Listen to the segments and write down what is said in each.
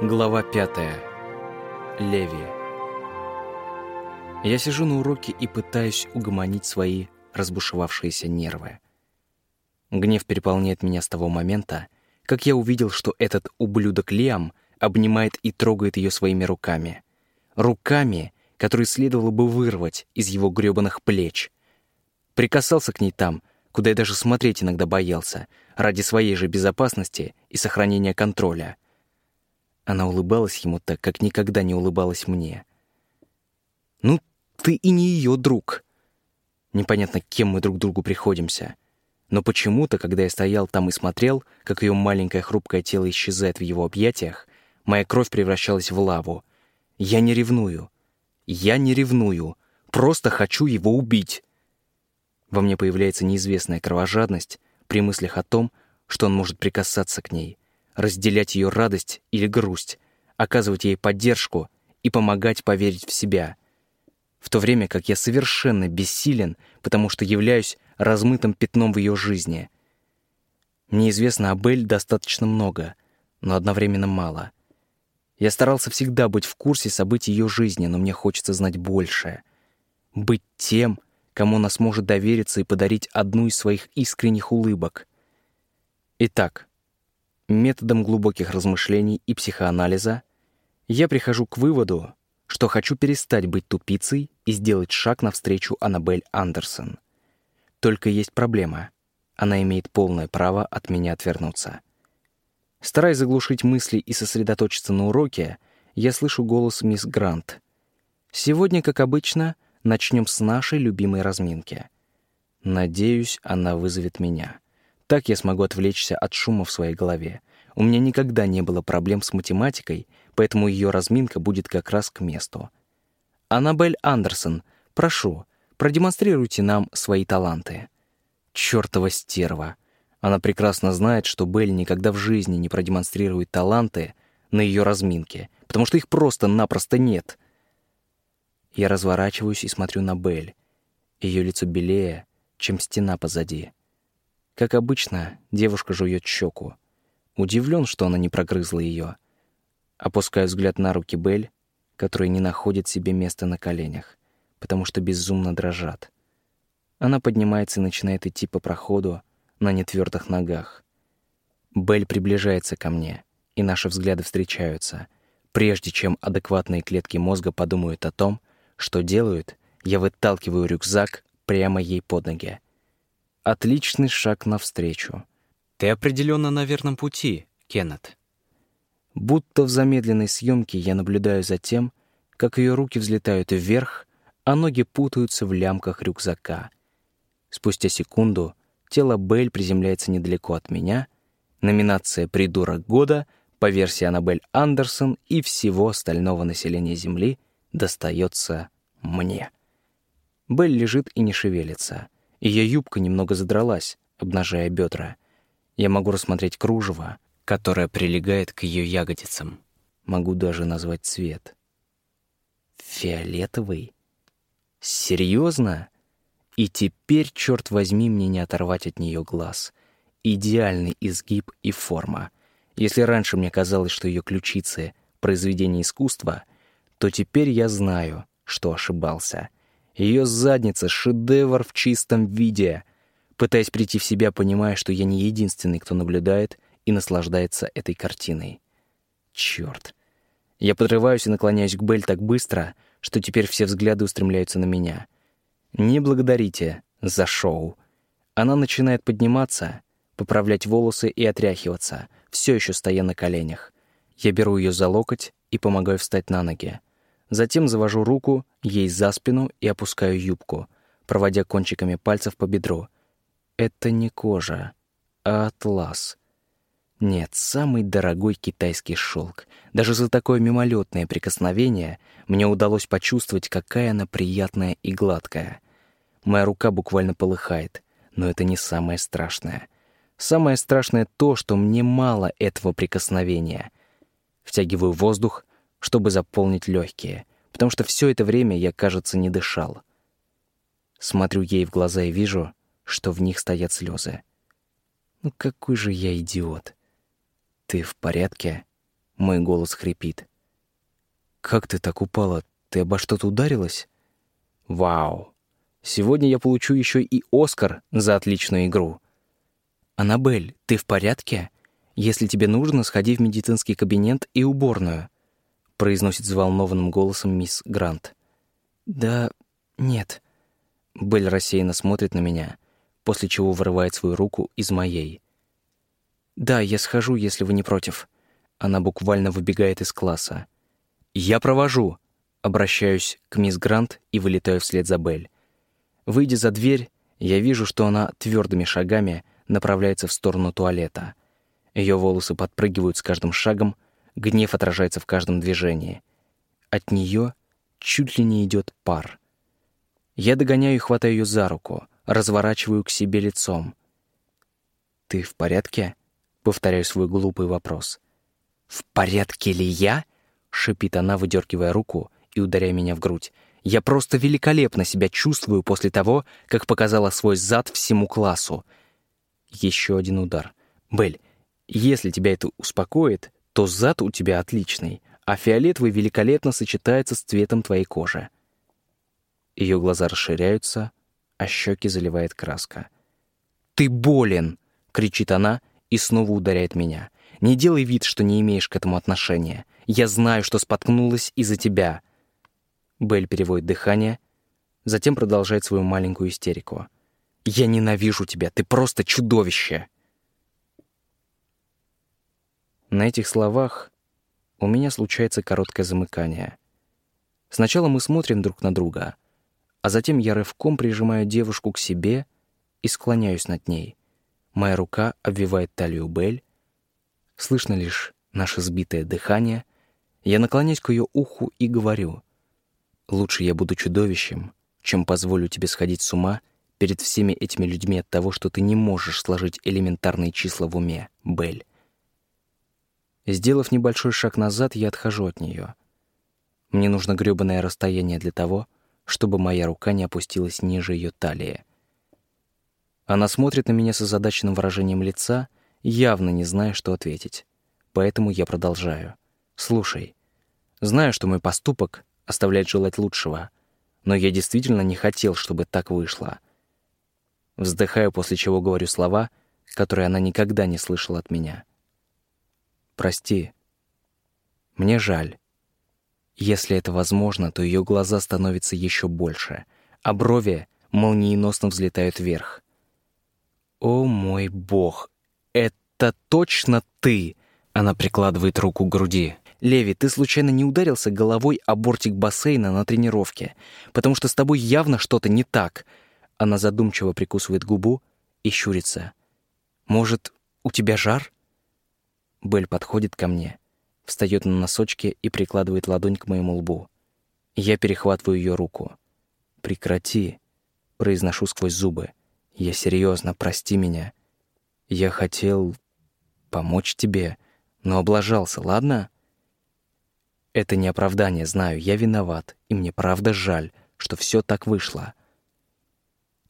Глава пятая. Леви. Я сижу на уроке и пытаюсь угомонить свои разбушевавшиеся нервы. Гнев переполняет меня с того момента, как я увидел, что этот ублюдок Лиам обнимает и трогает ее своими руками. Руками, которые следовало бы вырвать из его грёбаных плеч. Прикасался к ней там, куда я даже смотреть иногда боялся, ради своей же безопасности и сохранения контроля — она улыбалась ему так, как никогда не улыбалась мне. «Ну, ты и не ее друг». Непонятно, кем мы друг другу приходимся. Но почему-то, когда я стоял там и смотрел, как ее маленькое хрупкое тело исчезает в его объятиях, моя кровь превращалась в лаву. Я не ревную. Я не ревную. Просто хочу его убить. Во мне появляется неизвестная кровожадность при мыслях о том, что он может прикасаться к ней — разделять ее радость или грусть, оказывать ей поддержку и помогать поверить в себя. В то время как я совершенно бессилен, потому что являюсь размытым пятном в ее жизни. Мне известно об Эль достаточно много, но одновременно мало. Я старался всегда быть в курсе событий ее жизни, но мне хочется знать большее. Быть тем, кому она сможет довериться и подарить одну из своих искренних улыбок. Итак, методом глубоких размышлений и психоанализа я прихожу к выводу, что хочу перестать быть тупицей и сделать шаг навстречу Аннабель Андерсон. Только есть проблема. Она имеет полное право от меня отвернуться. Стараясь заглушить мысли и сосредоточиться на уроке, я слышу голос мисс Грант. Сегодня, как обычно, начнем с нашей любимой разминки. Надеюсь, она вызовет меня. Так я смогу отвлечься от шума в своей голове. У меня никогда не было проблем с математикой, поэтому ее разминка будет как раз к месту. Аннабель Андерсон, прошу, продемонстрируйте нам свои таланты. Чёртова стерва. Она прекрасно знает, что Белль никогда в жизни не продемонстрирует таланты на ее разминке, потому что их просто-напросто нет. Я разворачиваюсь и смотрю на Белль. Ее лицо белее, чем стена позади. Как обычно, девушка жует щеку. Удивлен, что она не прогрызла ее. Опускаю взгляд на руки Бель, которые не находят себе места на коленях, потому что безумно дрожат. Она поднимается и начинает идти по проходу на нетвердых ногах. Бель приближается ко мне, и наши взгляды встречаются. Прежде чем адекватные клетки мозга подумают о том, что делают, я выталкиваю рюкзак прямо ей под ноги. Отличный шаг навстречу. Ты определенно на верном пути, Кеннет. Будто в замедленной съемке я наблюдаю за тем, как ее руки взлетают вверх, а ноги путаются в лямках рюкзака. Спустя секунду тело Белль приземляется недалеко от меня. Номинация «Придурок года» по версии Аннабель Андерсон и всего остального населения Земли достается мне. Белль лежит и не шевелится — ее юбка немного задралась, обнажая бедра. Я могу рассмотреть кружево, которое прилегает к ее ягодицам. Могу даже назвать цвет. Фиолетовый? Серьезно? И теперь, черт возьми, мне не оторвать от нее глаз. Идеальный изгиб и форма. Если раньше мне казалось, что ее ключицы — произведение искусства, то теперь я знаю, что ошибался — ее задница — шедевр в чистом виде. Пытаясь прийти в себя, понимая, что я не единственный, кто наблюдает и наслаждается этой картиной. Черт. Я подрываюсь и наклоняюсь к Белль так быстро, что теперь все взгляды устремляются на меня. Не благодарите за шоу. Она начинает подниматься, поправлять волосы и отряхиваться, все еще стоя на коленях. Я беру ее за локоть и помогаю встать на ноги. Затем завожу руку ей за спину и опускаю юбку, проводя кончиками пальцев по бедру. Это не кожа, а атлас. Нет, самый дорогой китайский шелк. Даже за такое мимолетное прикосновение мне удалось почувствовать, какая она приятная и гладкая. Моя рука буквально полыхает, но это не самое страшное. Самое страшное то, что мне мало этого прикосновения. Втягиваю воздух, чтобы заполнить легкие, потому что все это время я, кажется, не дышал. Смотрю ей в глаза и вижу, что в них стоят слезы. Ну какой же я идиот. Ты в порядке, Мой голос хрипит. «Как ты так упала? Ты обо что-то ударилась?» «Вау! Сегодня я получу еще и Оскар за отличную игру!» «Аннабель, ты в порядке? Если тебе нужно, сходи в медицинский кабинет и уборную», произносит взволнованным голосом мисс Грант. «Да нет». Белль рассеянно смотрит на меня, после чего вырывает свою руку из моей. «Да, я схожу, если вы не против». Она буквально выбегает из класса. «Я провожу!» Обращаюсь к мисс Грант и вылетаю вслед за Белль. Выйдя за дверь, я вижу, что она твердыми шагами направляется в сторону туалета. Ее волосы подпрыгивают с каждым шагом, гнев отражается в каждом движении. От нее чуть ли не идет пар. Я догоняю и хватаю ее за руку, разворачиваю к себе лицом. «Ты в порядке?» — повторяю свой глупый вопрос. «В порядке ли я?» — шипит она, выдергивая руку и ударяя меня в грудь. «Я просто великолепно себя чувствую после того, как показала свой зад всему классу». Еще один удар. «Белль, если тебя это успокоит, то зад у тебя отличный, а фиолетовый великолепно сочетается с цветом твоей кожи». Ее глаза расширяются, а щеки заливает краска. «Ты болен!» — кричит она и снова ударяет меня. Не делай вид, что не имеешь к этому отношения. Я знаю, что споткнулась из-за тебя». Белль переводит дыхание, затем продолжает свою маленькую истерику. «Я ненавижу тебя, ты просто чудовище!» На этих словах у меня случается короткое замыкание. Сначала мы смотрим друг на друга, а затем я рывком прижимаю девушку к себе и склоняюсь над ней. Моя рука обвивает талию Белль, Слышно лишь наше сбитое дыхание. Я наклоняюсь к ее уху и говорю. «Лучше я буду чудовищем, чем позволю тебе сходить с ума перед всеми этими людьми от того, что ты не можешь сложить элементарные числа в уме, Белль». Сделав небольшой шаг назад, я отхожу от нее. Мне нужно грёбаное расстояние для того, чтобы моя рука не опустилась ниже ее талии. Она смотрит на меня с озадаченным выражением лица — явно не зная, что ответить. Поэтому я продолжаю. «Слушай, знаю, что мой поступок оставляет желать лучшего, но я действительно не хотел, чтобы так вышло». Вздыхаю, после чего говорю слова, которые она никогда не слышала от меня. «Прости. Мне жаль. Если это возможно, то ее глаза становятся еще больше, а брови молниеносно взлетают вверх. О мой бог, это точно ты!» Она прикладывает руку к груди. «Леви, ты случайно не ударился головой о бортик бассейна на тренировке? Потому что с тобой явно что-то не так». Она задумчиво прикусывает губу и щурится. «Может, у тебя жар?» Белль подходит ко мне, встает на носочки и прикладывает ладонь к моему лбу. Я перехватываю ее руку. «Прекрати», — произношу сквозь зубы. «Я серьезно, прости меня. Я хотел помочь тебе, но облажался, ладно? Это не оправдание, знаю, я виноват, и мне правда жаль, что все так вышло.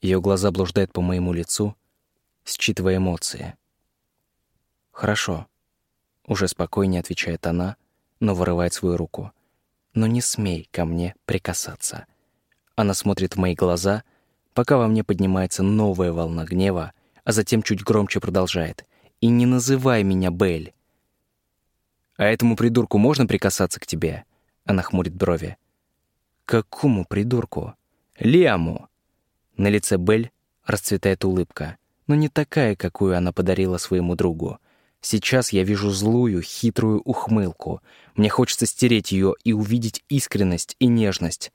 Ее глаза блуждают по моему лицу, считывая эмоции. Хорошо. Уже спокойнее отвечает она, но вырывает свою руку. Но не смей ко мне прикасаться. Она смотрит в мои глаза, пока во мне поднимается новая волна гнева, а затем чуть громче продолжает. «И не называй меня Белль». «А этому придурку можно прикасаться к тебе?» Она хмурит брови. «Какому придурку?» «Лиаму!» На лице Белль расцветает улыбка, но не такая, какую она подарила своему другу. Сейчас я вижу злую, хитрую ухмылку. Мне хочется стереть ее и увидеть искренность и нежность.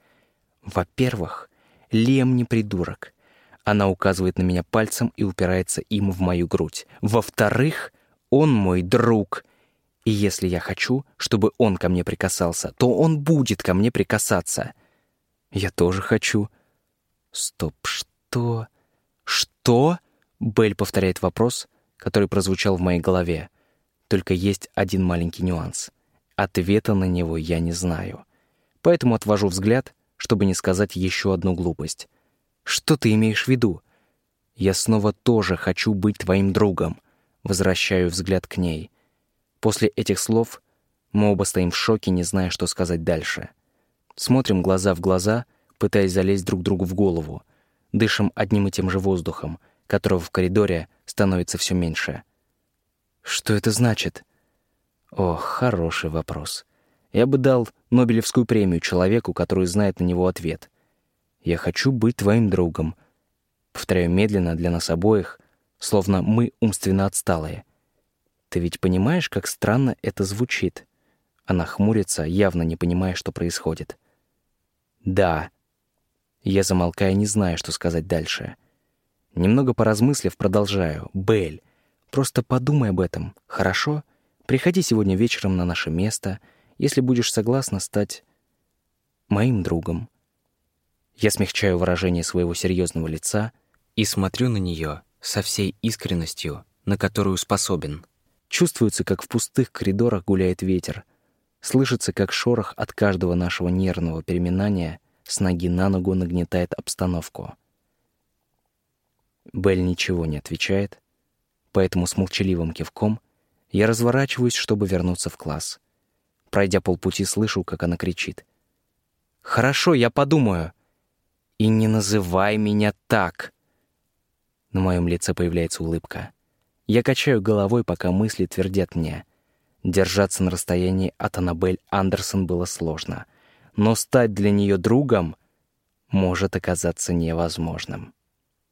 Во-первых, Лем не придурок. Она указывает на меня пальцем и упирается им в мою грудь. Во-вторых, он мой друг. И если я хочу, чтобы он ко мне прикасался, то он будет ко мне прикасаться. Я тоже хочу. Стоп, что? Что? Белль повторяет вопрос, который прозвучал в моей голове. Только есть один маленький нюанс. Ответа на него я не знаю. Поэтому отвожу взгляд, чтобы не сказать еще одну глупость. Что ты имеешь в виду? Я снова тоже хочу быть твоим другом. Возвращаю взгляд к ней. После этих слов Мы оба стоим в шоке, не зная, что сказать дальше. Смотрим глаза в глаза, пытаясь залезть друг другу в голову. Дышим одним и тем же воздухом, которого в коридоре становится все меньше. Что это значит? Ох, хороший вопрос. Я бы дал Нобелевскую премию человеку, который знает на него ответ. «Я хочу быть твоим другом». Повторяю медленно для нас обоих, словно мы умственно отсталые. Ты ведь понимаешь, как странно это звучит? Она хмурится, явно не понимая, что происходит. «Да». Я замолкаю, не зная, что сказать дальше. Немного поразмыслив, продолжаю. «Белль, просто подумай об этом, хорошо? Приходи сегодня вечером на наше место, если будешь согласна стать моим другом». Я смягчаю выражение своего серьезного лица и смотрю на нее со всей искренностью, на которую способен. Чувствуется, как в пустых коридорах гуляет ветер. Слышится, как шорох от каждого нашего нервного переминания с ноги на ногу нагнетает обстановку. Белль ничего не отвечает, поэтому с молчаливым кивком я разворачиваюсь, чтобы вернуться в класс. Пройдя полпути, слышу, как она кричит. «Хорошо, я подумаю!» «И не называй меня так!» На моем лице появляется улыбка. Я качаю головой, пока мысли твердят мне. Держаться на расстоянии от Аннабель Андерсон было сложно, но стать для нее другом может оказаться невозможным.